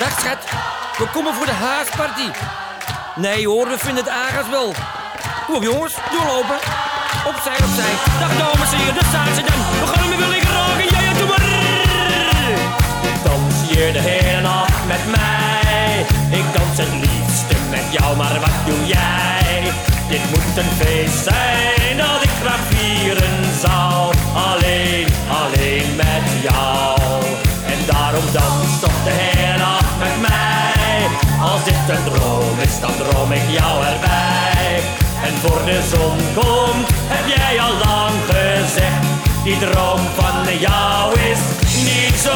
Dag schat, we komen voor de haasparty. Nee hoor, we vinden het aardig wel. Kom op jongens, doorlopen. Opzij, opzij. Dag dames en heren, daar staan ze dan. We gaan hem weer liggen roken. Ja, ja, doe. Dans hier de hele nacht met mij. Ik dans het liefste met jou, maar wat doe jij? Dit moet een feest zijn dat ik graag vieren zou. Alleen, alleen met jou. Dans toch de hele nacht met mij. Als dit een droom is, dan droom ik jou erbij. En voor de zon komt, heb jij al lang gezegd. Die droom van jou is niet zo